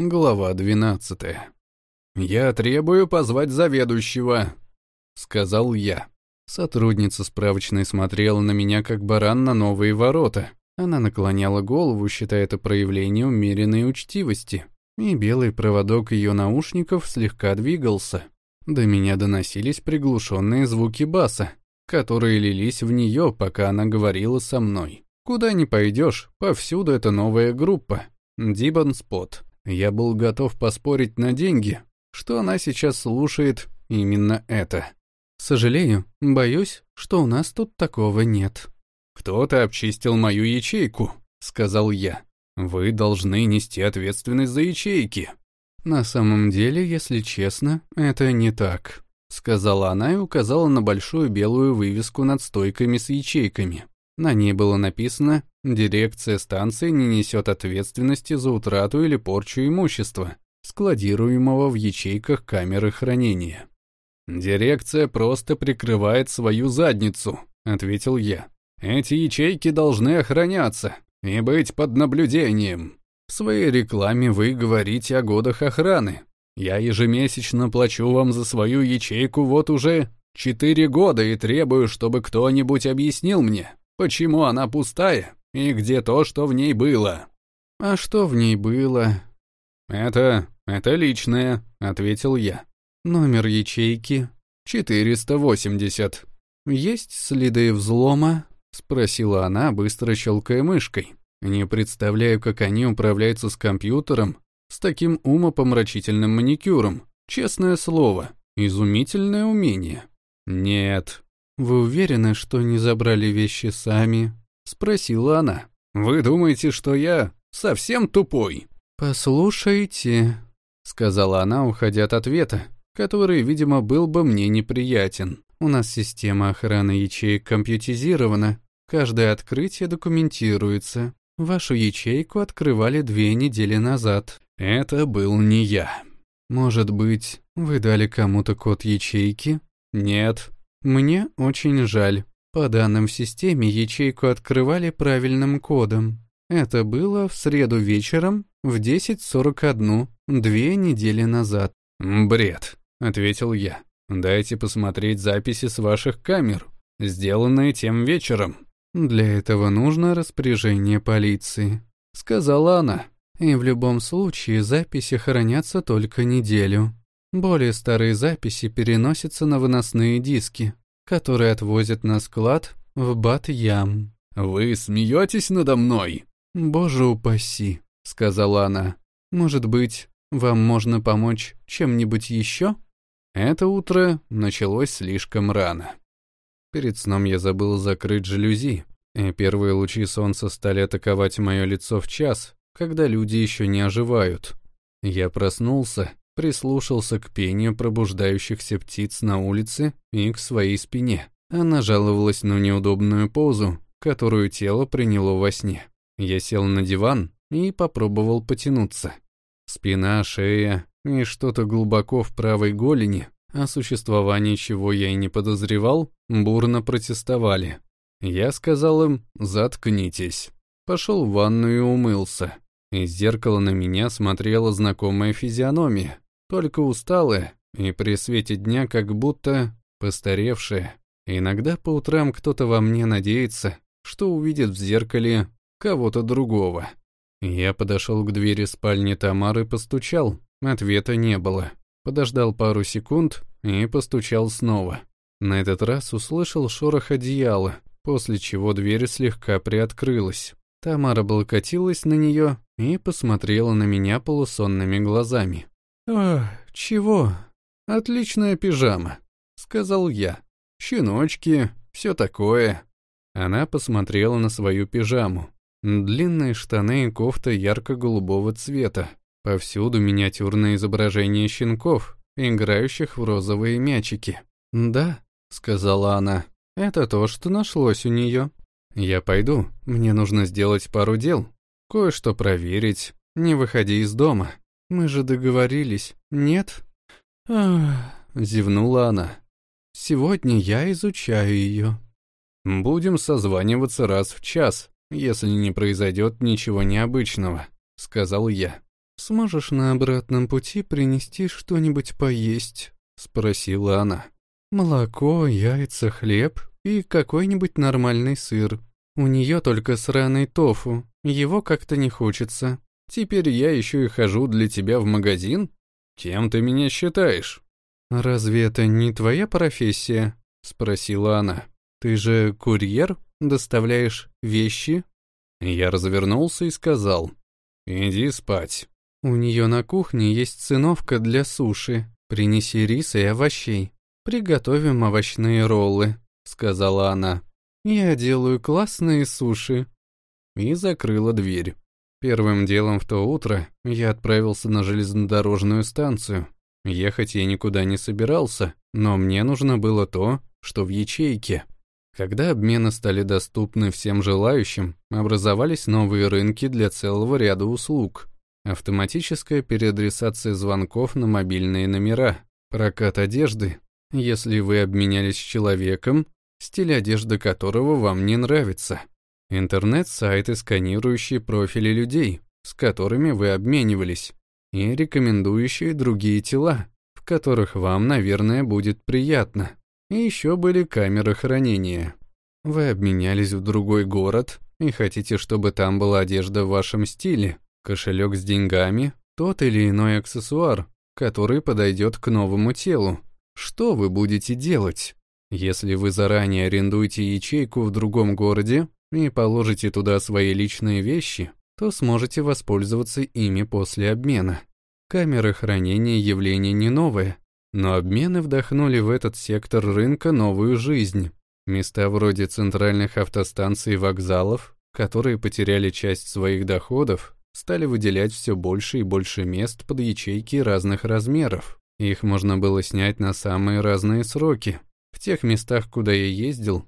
Глава 12. «Я требую позвать заведующего», — сказал я. Сотрудница справочной смотрела на меня, как баран на новые ворота. Она наклоняла голову, считая это проявлением умеренной учтивости, и белый проводок ее наушников слегка двигался. До меня доносились приглушенные звуки баса, которые лились в нее, пока она говорила со мной. Куда ни пойдешь, повсюду это новая группа. Дибан Спот. Я был готов поспорить на деньги, что она сейчас слушает именно это. Сожалею, боюсь, что у нас тут такого нет. Кто-то обчистил мою ячейку, сказал я. Вы должны нести ответственность за ячейки. На самом деле, если честно, это не так, сказала она и указала на большую белую вывеску над стойками с ячейками. На ней было написано «Дирекция станции не несет ответственности за утрату или порчу имущества, складируемого в ячейках камеры хранения». «Дирекция просто прикрывает свою задницу», — ответил я. «Эти ячейки должны охраняться и быть под наблюдением. В своей рекламе вы говорите о годах охраны. Я ежемесячно плачу вам за свою ячейку вот уже четыре года и требую, чтобы кто-нибудь объяснил мне, Почему она пустая? И где то, что в ней было? А что в ней было? Это... это личное, ответил я. Номер ячейки 480. Есть следы взлома? Спросила она, быстро щелкая мышкой. Не представляю, как они управляются с компьютером с таким умопомрачительным маникюром. Честное слово, изумительное умение. Нет, «Вы уверены, что не забрали вещи сами?» — спросила она. «Вы думаете, что я совсем тупой?» «Послушайте», — сказала она, уходя от ответа, который, видимо, был бы мне неприятен. «У нас система охраны ячеек компьютизирована. Каждое открытие документируется. Вашу ячейку открывали две недели назад. Это был не я. Может быть, вы дали кому-то код ячейки? Нет, мне очень жаль. По данным в системе, ячейку открывали правильным кодом. Это было в среду вечером в 10.41, две недели назад. «Бред», — ответил я. «Дайте посмотреть записи с ваших камер, сделанные тем вечером». «Для этого нужно распоряжение полиции», — сказала она. «И в любом случае записи хранятся только неделю. Более старые записи переносятся на выносные диски, которые отвозят на склад в Бат-Ям. «Вы смеетесь надо мной?» «Боже упаси», — сказала она. «Может быть, вам можно помочь чем-нибудь еще?» Это утро началось слишком рано. Перед сном я забыл закрыть жалюзи, и первые лучи солнца стали атаковать мое лицо в час, когда люди еще не оживают. Я проснулся прислушался к пению пробуждающихся птиц на улице и к своей спине. Она жаловалась на неудобную позу, которую тело приняло во сне. Я сел на диван и попробовал потянуться. Спина, шея и что-то глубоко в правой голени, о существовании чего я и не подозревал, бурно протестовали. Я сказал им «заткнитесь». Пошел в ванную и умылся. Из зеркала на меня смотрела знакомая физиономия только усталые и при свете дня как будто постаревшие. Иногда по утрам кто-то во мне надеется, что увидит в зеркале кого-то другого. Я подошел к двери спальни Тамары и постучал. Ответа не было. Подождал пару секунд и постучал снова. На этот раз услышал шорох одеяла, после чего дверь слегка приоткрылась. Тамара облокотилась на нее и посмотрела на меня полусонными глазами. «Ох, чего? Отличная пижама», — сказал я. «Щеночки, все такое». Она посмотрела на свою пижаму. Длинные штаны и кофта ярко-голубого цвета. Повсюду миниатюрные изображения щенков, играющих в розовые мячики. «Да», — сказала она, — «это то, что нашлось у нее. Я пойду, мне нужно сделать пару дел, кое-что проверить, не выходи из дома». Мы же договорились, нет? Зевнула она. Сегодня я изучаю ее. Будем созваниваться раз в час, если не произойдет ничего необычного, сказал я. «Сможешь на обратном пути принести что-нибудь поесть?» — спросила она. «Молоко, яйца, хлеб и какой-нибудь нормальный сыр. У нее только сраный тофу, его как-то не хочется. Теперь я еще и хожу для тебя в магазин? Кем ты меня считаешь?» «Разве это не твоя профессия?» — спросила она. «Ты же курьер? Доставляешь вещи?» Я развернулся и сказал. «Иди спать». «У нее на кухне есть циновка для суши. Принеси рис и овощей. Приготовим овощные роллы», — сказала она. «Я делаю классные суши». И закрыла дверь. Первым делом в то утро я отправился на железнодорожную станцию. Ехать я никуда не собирался, но мне нужно было то, что в ячейке. Когда обмены стали доступны всем желающим, образовались новые рынки для целого ряда услуг. Автоматическая переадресация звонков на мобильные номера, прокат одежды, если вы обменялись с человеком, стиль одежды которого вам не нравится. Интернет-сайты, сканирующие профили людей, с которыми вы обменивались, и рекомендующие другие тела, в которых вам, наверное, будет приятно. И еще были камеры хранения. Вы обменялись в другой город и хотите, чтобы там была одежда в вашем стиле, кошелек с деньгами, тот или иной аксессуар, который подойдет к новому телу. Что вы будете делать? Если вы заранее арендуете ячейку в другом городе, и положите туда свои личные вещи, то сможете воспользоваться ими после обмена. Камеры хранения явление не новое, но обмены вдохнули в этот сектор рынка новую жизнь. Места вроде центральных автостанций и вокзалов, которые потеряли часть своих доходов, стали выделять все больше и больше мест под ячейки разных размеров. Их можно было снять на самые разные сроки. В тех местах, куда я ездил,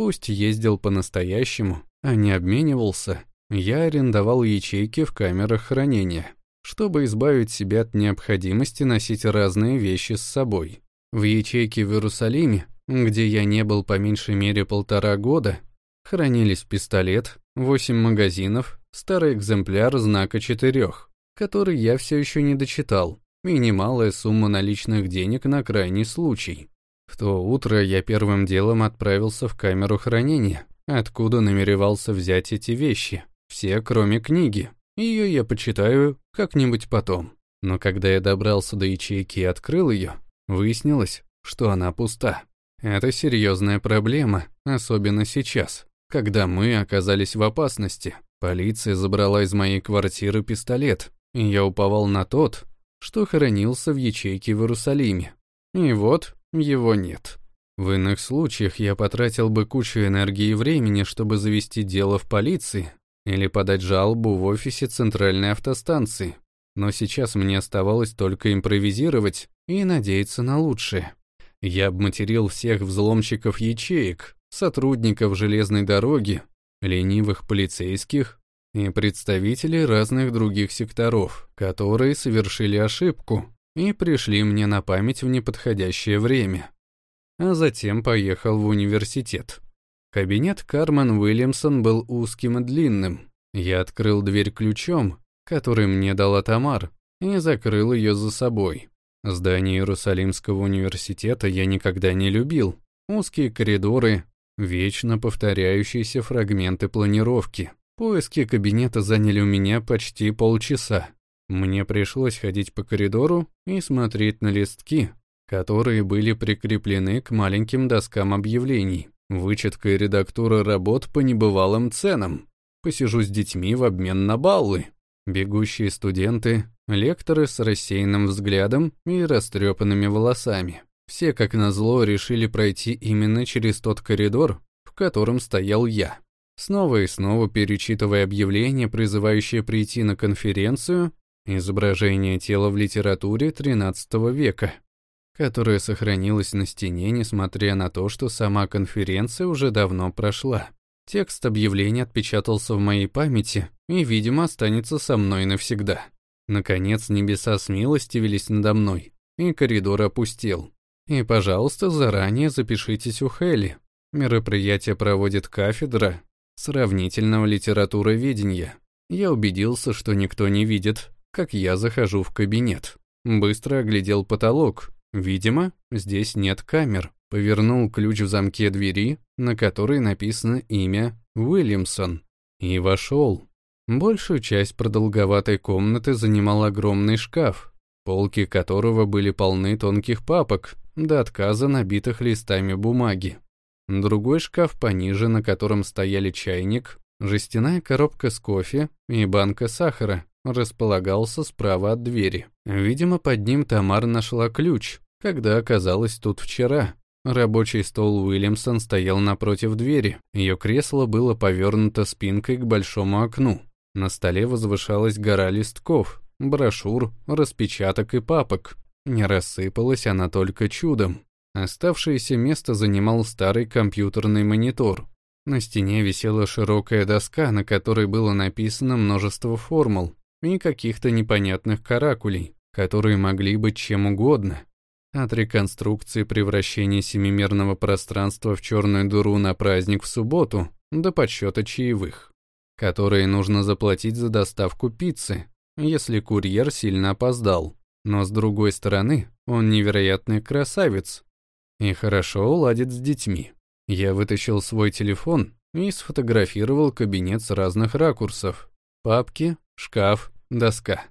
Пусть ездил по-настоящему, а не обменивался, я арендовал ячейки в камерах хранения, чтобы избавить себя от необходимости носить разные вещи с собой. В ячейке в Иерусалиме, где я не был по меньшей мере полтора года, хранились пистолет, восемь магазинов, старый экземпляр знака четырех, который я все еще не дочитал, и немалая сумма наличных денег на крайний случай. В то утро я первым делом отправился в камеру хранения, откуда намеревался взять эти вещи, все кроме книги. Ее я почитаю как-нибудь потом. Но когда я добрался до ячейки и открыл ее, выяснилось, что она пуста. Это серьезная проблема, особенно сейчас, когда мы оказались в опасности. Полиция забрала из моей квартиры пистолет, и я уповал на тот, что хранился в ячейке в Иерусалиме. И вот, его нет. В иных случаях я потратил бы кучу энергии и времени, чтобы завести дело в полиции или подать жалобу в офисе центральной автостанции. Но сейчас мне оставалось только импровизировать и надеяться на лучшее. Я обматерил всех взломщиков ячеек, сотрудников железной дороги, ленивых полицейских и представителей разных других секторов, которые совершили ошибку и пришли мне на память в неподходящее время. А затем поехал в университет. Кабинет Кармен Уильямсон был узким и длинным. Я открыл дверь ключом, который мне дала Тамар, и закрыл ее за собой. Здание Иерусалимского университета я никогда не любил. Узкие коридоры, вечно повторяющиеся фрагменты планировки. Поиски кабинета заняли у меня почти полчаса. Мне пришлось ходить по коридору и смотреть на листки, которые были прикреплены к маленьким доскам объявлений. Вычетка и редактура работ по небывалым ценам. Посижу с детьми в обмен на баллы. Бегущие студенты, лекторы с рассеянным взглядом и растрепанными волосами. Все, как назло, решили пройти именно через тот коридор, в котором стоял я. Снова и снова перечитывая объявление, призывающее прийти на конференцию, Изображение тела в литературе XIII века, которое сохранилось на стене, несмотря на то, что сама конференция уже давно прошла. Текст объявления отпечатался в моей памяти и, видимо, останется со мной навсегда. Наконец, небеса смилостивились надо мной, и коридор опустел. И, пожалуйста, заранее запишитесь у Хелли. Мероприятие проводит кафедра сравнительного литературоведения. Я убедился, что никто не видит, как я захожу в кабинет. Быстро оглядел потолок. Видимо, здесь нет камер. Повернул ключ в замке двери, на которой написано имя Уильямсон. И вошел. Большую часть продолговатой комнаты занимал огромный шкаф, полки которого были полны тонких папок, до отказа набитых листами бумаги. Другой шкаф пониже, на котором стояли чайник, жестяная коробка с кофе и банка сахара, располагался справа от двери. Видимо, под ним Тамар нашла ключ, когда оказалась тут вчера. Рабочий стол Уильямсон стоял напротив двери. Ее кресло было повернуто спинкой к большому окну. На столе возвышалась гора листков, брошюр, распечаток и папок. Не рассыпалась она только чудом. Оставшееся место занимал старый компьютерный монитор. На стене висела широкая доска, на которой было написано множество формул и каких-то непонятных каракулей, которые могли быть чем угодно. От реконструкции превращения семимерного пространства в черную дыру на праздник в субботу до подсчета чаевых, которые нужно заплатить за доставку пиццы, если курьер сильно опоздал. Но с другой стороны, он невероятный красавец и хорошо уладит с детьми. Я вытащил свой телефон и сфотографировал кабинет с разных ракурсов. Папки, шкаф, доска.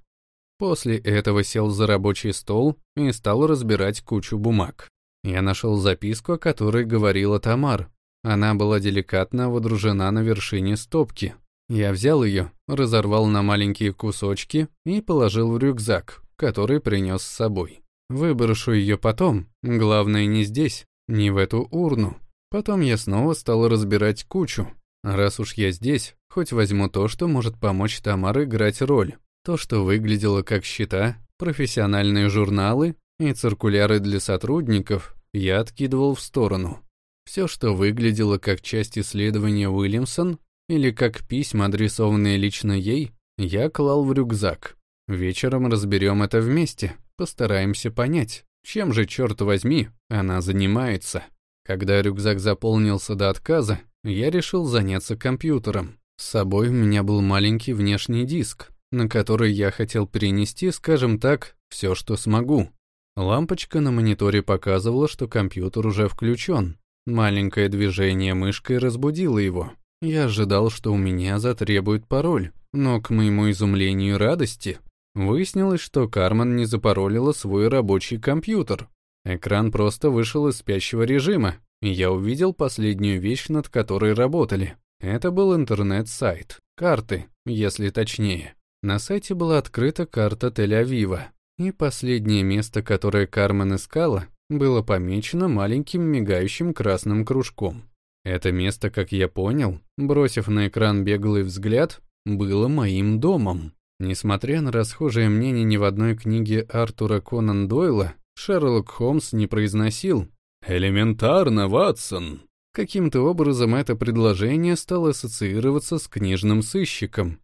После этого сел за рабочий стол и стал разбирать кучу бумаг. Я нашел записку, о которой говорила Тамар. Она была деликатно водружена на вершине стопки. Я взял ее, разорвал на маленькие кусочки и положил в рюкзак, который принес с собой. Выброшу ее потом, главное не здесь, не в эту урну. Потом я снова стал разбирать кучу. Раз уж я здесь, хоть возьму то, что может помочь Тамар играть роль. То, что выглядело как счета, профессиональные журналы и циркуляры для сотрудников, я откидывал в сторону. Все, что выглядело как часть исследования Уильямсон или как письма, адресованные лично ей, я клал в рюкзак. Вечером разберем это вместе, постараемся понять, чем же, черт возьми, она занимается. Когда рюкзак заполнился до отказа, я решил заняться компьютером. С собой у меня был маленький внешний диск, на который я хотел перенести, скажем так, все, что смогу. Лампочка на мониторе показывала, что компьютер уже включен. Маленькое движение мышкой разбудило его. Я ожидал, что у меня затребует пароль, но, к моему изумлению и радости, выяснилось, что Кармен не запаролила свой рабочий компьютер. Экран просто вышел из спящего режима, я увидел последнюю вещь, над которой работали. Это был интернет-сайт, карты, если точнее. На сайте была открыта карта Тель-Авива, и последнее место, которое Кармен искала, было помечено маленьким мигающим красным кружком. Это место, как я понял, бросив на экран беглый взгляд, было моим домом. Несмотря на расхожее мнение ни в одной книге Артура Конан Дойла, Шерлок Холмс не произносил «Элементарно, Ватсон!». Каким-то образом это предложение стало ассоциироваться с книжным сыщиком,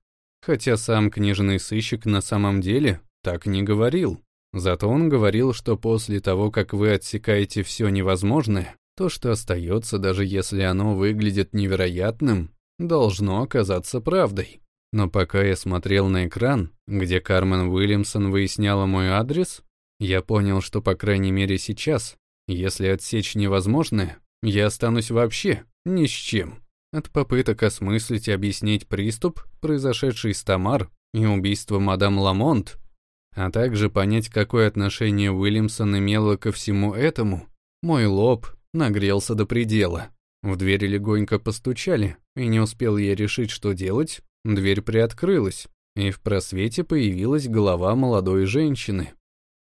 Хотя сам книжный сыщик на самом деле так не говорил. Зато он говорил, что после того, как вы отсекаете все невозможное, то, что остается, даже если оно выглядит невероятным, должно оказаться правдой. Но пока я смотрел на экран, где Кармен Уильямсон выясняла мой адрес, я понял, что, по крайней мере сейчас, если отсечь невозможное, я останусь вообще ни с чем. От попыток осмыслить и объяснить приступ, произошедший с Тамар, и убийство мадам Ламонт, а также понять, какое отношение Уильямсон имела ко всему этому, мой лоб нагрелся до предела. В двери легонько постучали, и не успел я решить, что делать, дверь приоткрылась, и в просвете появилась голова молодой женщины.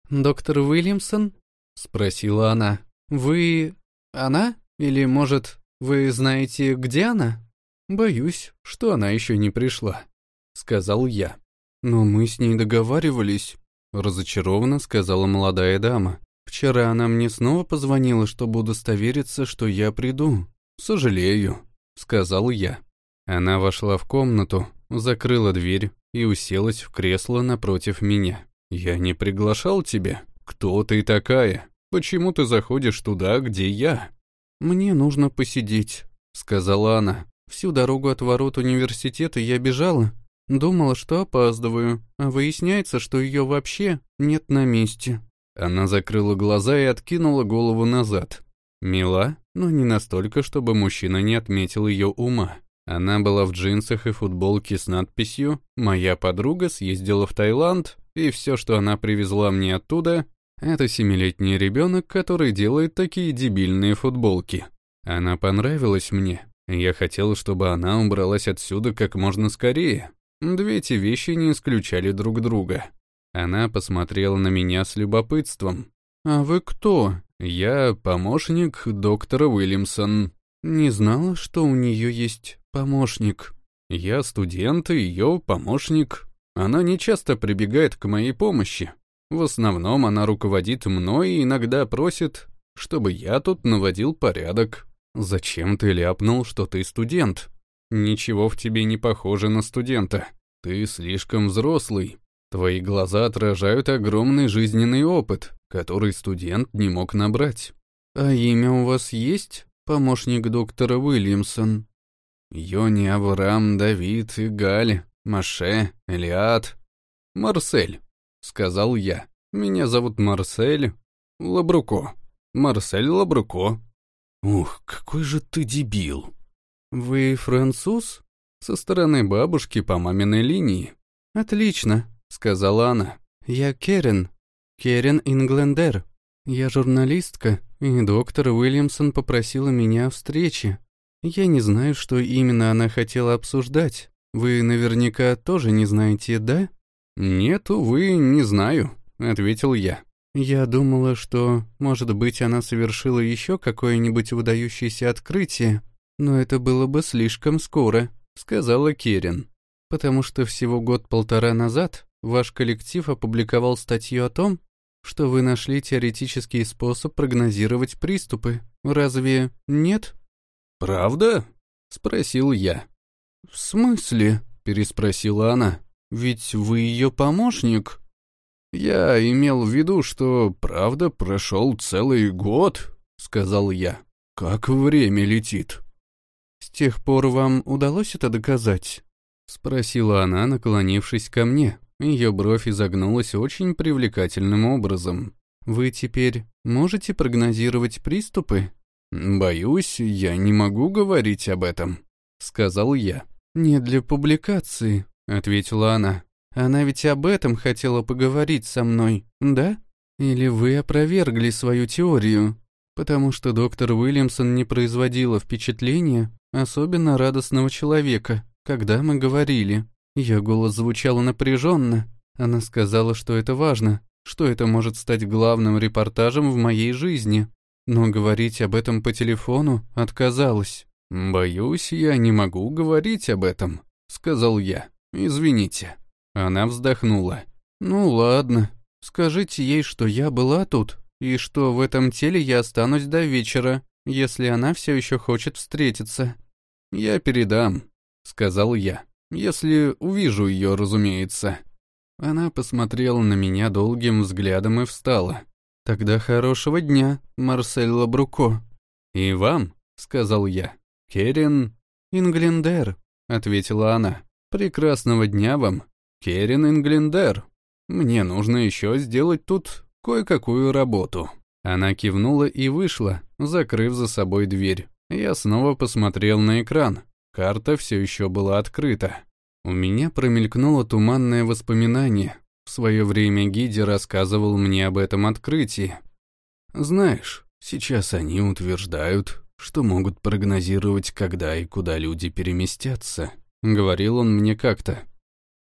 «Доктор Уильямсон?» — спросила она. «Вы... она? Или, может, «Вы знаете, где она?» «Боюсь, что она еще не пришла», — сказал я. «Но мы с ней договаривались», — разочарованно сказала молодая дама. «Вчера она мне снова позвонила, чтобы удостовериться, что я приду». «Сожалею», — сказал я. Она вошла в комнату, закрыла дверь и уселась в кресло напротив меня. «Я не приглашал тебя. Кто ты такая? Почему ты заходишь туда, где я?» «Мне нужно посидеть», — сказала она. «Всю дорогу от ворот университета я бежала, Думала, что опаздываю, а выясняется, что ее вообще нет на месте». Она закрыла глаза и откинула голову назад. Мила, но не настолько, чтобы мужчина не отметил ее ума. Она была в джинсах и футболке с надписью «Моя подруга съездила в Таиланд, и все, что она привезла мне оттуда, это семилетний ребенок, который делает такие дебильные футболки. Она понравилась мне. Я хотел, чтобы она убралась отсюда как можно скорее. Две эти вещи не исключали друг друга. Она посмотрела на меня с любопытством. «А вы кто?» «Я помощник доктора Уильямсон». Не знала, что у нее есть помощник. Я студент и ее помощник. Она не часто прибегает к моей помощи. В основном она руководит мной и иногда просит, чтобы я тут наводил порядок. Зачем ты ляпнул, что ты студент? Ничего в тебе не похоже на студента. Ты слишком взрослый. Твои глаза отражают огромный жизненный опыт, который студент не мог набрать. А имя у вас есть, помощник доктора Уильямсон? Йони, Авраам, Давид, Игаль, Маше, Элиад. Марсель, сказал я. Меня зовут Марсель Лабруко. Марсель Лабруко. Ух, какой же ты дебил. Вы француз? Со стороны бабушки по маминой линии. Отлично, сказала она. Я Керен. Керен Инглендер. Я журналистка, и доктор Уильямсон попросила меня о встрече. Я не знаю, что именно она хотела обсуждать. Вы наверняка тоже не знаете, да? Нет, увы, не знаю, ответил я. Я думала, что, может быть, она совершила еще какое-нибудь выдающееся открытие, но это было бы слишком скоро, сказала Керин. Потому что всего год-полтора назад ваш коллектив опубликовал статью о том, что вы нашли теоретический способ прогнозировать приступы. Разве нет? «Правда?» — спросил я. «В смысле?» — переспросила она. «Ведь вы ее помощник?» «Я имел в виду, что, правда, прошел целый год», — сказал я. «Как время летит». «С тех пор вам удалось это доказать?» — спросила она, наклонившись ко мне. Ее бровь изогнулась очень привлекательным образом. «Вы теперь можете прогнозировать приступы?» «Боюсь, я не могу говорить об этом», — сказал я. «Не для публикации», — ответила она. «Она ведь об этом хотела поговорить со мной, да? Или вы опровергли свою теорию? Потому что доктор Уильямсон не производила впечатления особенно радостного человека, когда мы говорили. Ее голос звучал напряженно. Она сказала, что это важно, что это может стать главным репортажем в моей жизни но говорить об этом по телефону отказалась. «Боюсь, я не могу говорить об этом», — сказал я. «Извините». Она вздохнула. «Ну ладно. Скажите ей, что я была тут, и что в этом теле я останусь до вечера, если она все еще хочет встретиться». «Я передам», — сказал я. «Если увижу ее, разумеется». Она посмотрела на меня долгим взглядом и встала. «Тогда хорошего дня, Марсель Лабруко». «И вам», — сказал я. «Керин...» «Инглендер», — ответила она. «Прекрасного дня вам, Керин Инглендер. Мне нужно еще сделать тут кое-какую работу». Она кивнула и вышла, закрыв за собой дверь. Я снова посмотрел на экран. Карта все еще была открыта. У меня промелькнуло туманное воспоминание, в свое время Гиди рассказывал мне об этом открытии. Знаешь, сейчас они утверждают, что могут прогнозировать, когда и куда люди переместятся. Говорил он мне как-то.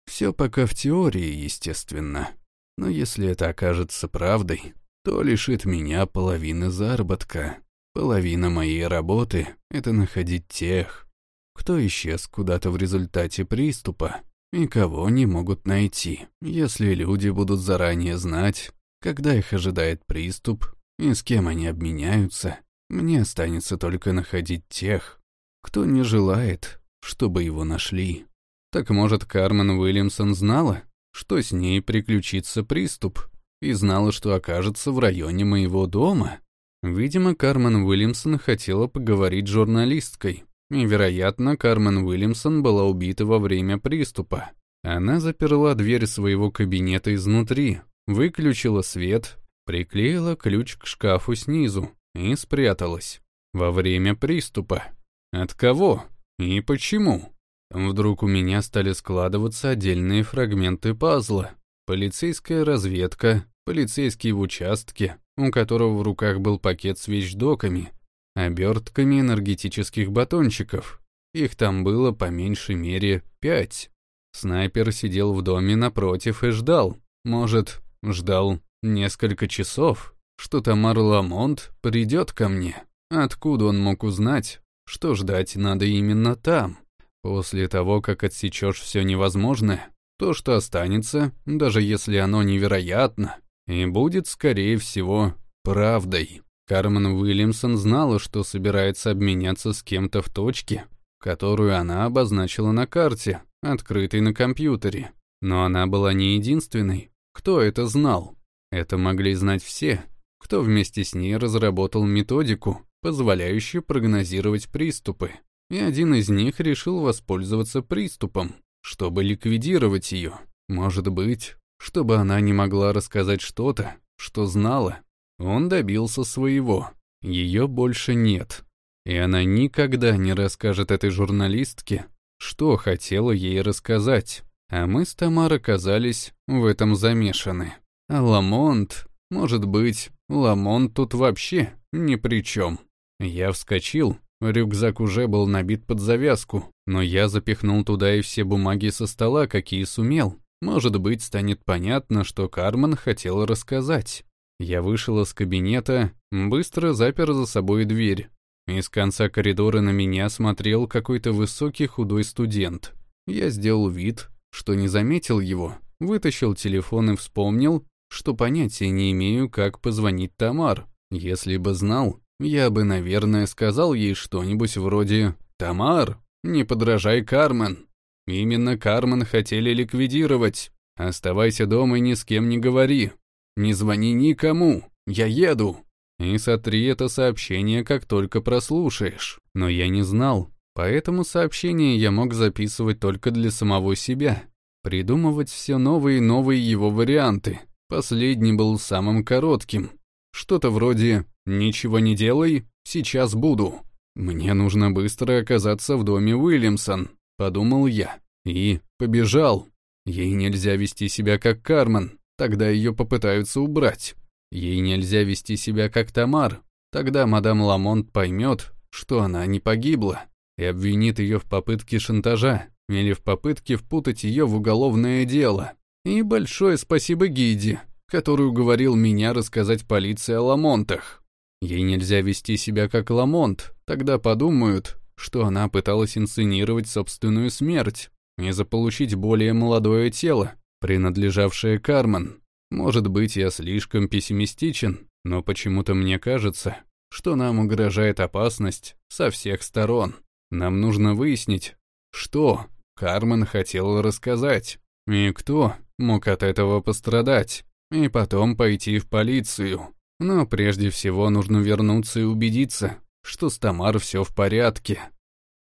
Все пока в теории, естественно. Но если это окажется правдой, то лишит меня половины заработка. Половина моей работы — это находить тех, кто исчез куда-то в результате приступа и кого не могут найти, если люди будут заранее знать, когда их ожидает приступ и с кем они обменяются. Мне останется только находить тех, кто не желает, чтобы его нашли. Так может, Кармен Уильямсон знала, что с ней приключится приступ, и знала, что окажется в районе моего дома? Видимо, Кармен Уильямсон хотела поговорить с журналисткой, и, вероятно, Кармен Уильямсон была убита во время приступа. Она заперла дверь своего кабинета изнутри, выключила свет, приклеила ключ к шкафу снизу и спряталась. Во время приступа. От кого? И почему? Вдруг у меня стали складываться отдельные фрагменты пазла. Полицейская разведка, полицейский в участке, у которого в руках был пакет с вещдоками, обертками энергетических батончиков. Их там было по меньшей мере пять. Снайпер сидел в доме напротив и ждал. Может, ждал несколько часов, что Тамар Ламонт придет ко мне. Откуда он мог узнать, что ждать надо именно там? После того, как отсечешь все невозможное, то, что останется, даже если оно невероятно, и будет, скорее всего, правдой. Кармен Уильямсон знала, что собирается обменяться с кем-то в точке, которую она обозначила на карте, открытой на компьютере. Но она была не единственной, кто это знал. Это могли знать все, кто вместе с ней разработал методику, позволяющую прогнозировать приступы. И один из них решил воспользоваться приступом, чтобы ликвидировать ее. Может быть, чтобы она не могла рассказать что-то, что знала. Он добился своего. Ее больше нет. И она никогда не расскажет этой журналистке, что хотела ей рассказать. А мы с Тамар оказались в этом замешаны. А Ламонт, может быть, Ламонт тут вообще ни при чем. Я вскочил, рюкзак уже был набит под завязку, но я запихнул туда и все бумаги со стола, какие сумел. Может быть, станет понятно, что Кармен хотел рассказать. Я вышел из кабинета, быстро запер за собой дверь, из конца коридора на меня смотрел какой-то высокий худой студент. Я сделал вид, что не заметил его, вытащил телефон и вспомнил, что понятия не имею, как позвонить Тамар. Если бы знал, я бы, наверное, сказал ей что-нибудь вроде «Тамар, не подражай Кармен». Именно Кармен хотели ликвидировать. Оставайся дома и ни с кем не говори. Не звони никому. Я еду и сотри это сообщение, как только прослушаешь. Но я не знал, поэтому сообщение я мог записывать только для самого себя, придумывать все новые и новые его варианты. Последний был самым коротким. Что-то вроде «Ничего не делай, сейчас буду». «Мне нужно быстро оказаться в доме Уильямсон», — подумал я. И побежал. Ей нельзя вести себя как Кармен, тогда ее попытаются убрать. Ей нельзя вести себя как Тамар, тогда мадам Ламонт поймет, что она не погибла, и обвинит ее в попытке шантажа или в попытке впутать ее в уголовное дело. И большое спасибо Гиди, который уговорил меня рассказать полиции о Ламонтах. Ей нельзя вести себя как Ламонт, тогда подумают, что она пыталась инсценировать собственную смерть и заполучить более молодое тело, принадлежавшее Кармен. Может быть, я слишком пессимистичен, но почему-то мне кажется, что нам угрожает опасность со всех сторон. Нам нужно выяснить, что Кармен хотел рассказать, и кто мог от этого пострадать, и потом пойти в полицию. Но прежде всего нужно вернуться и убедиться, что с Тамар все в порядке.